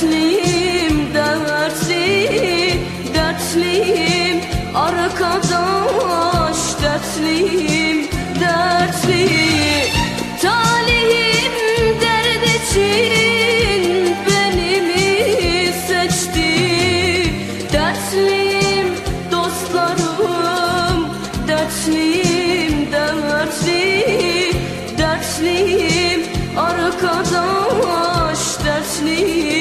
Dertliyim dertli dertliyim. Arkadaş dertliyim dertli. Talihim derd için beni mi seçti? Dertliyim dostlarım dertliyim dertli. Dertliyim arkadaş dertliyim.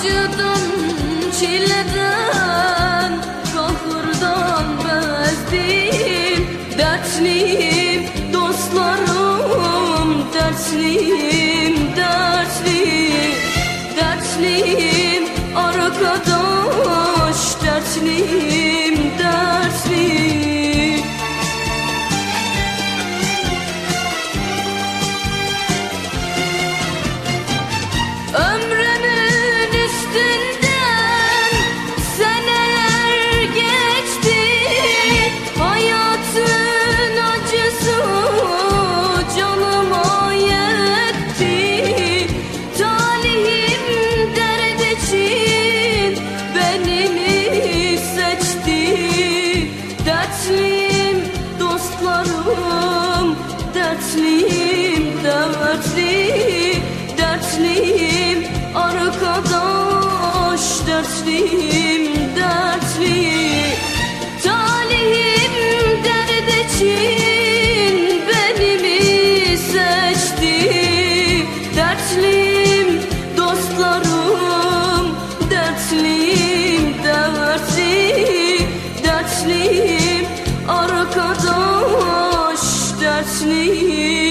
Acıdan, çileden, kahırdan bezdim. Dertliyim dostlarım, dertliyim, dertliyim. Dertliyim arkadaş dertliyim dertliyim, dertliyim Arkadaş dertliyim, dertliyim. Talihim dert için beni mi seçti. Dertliyim dostlarım, dertliyim dertliyim. Dertliyim arkadaş dertliyim.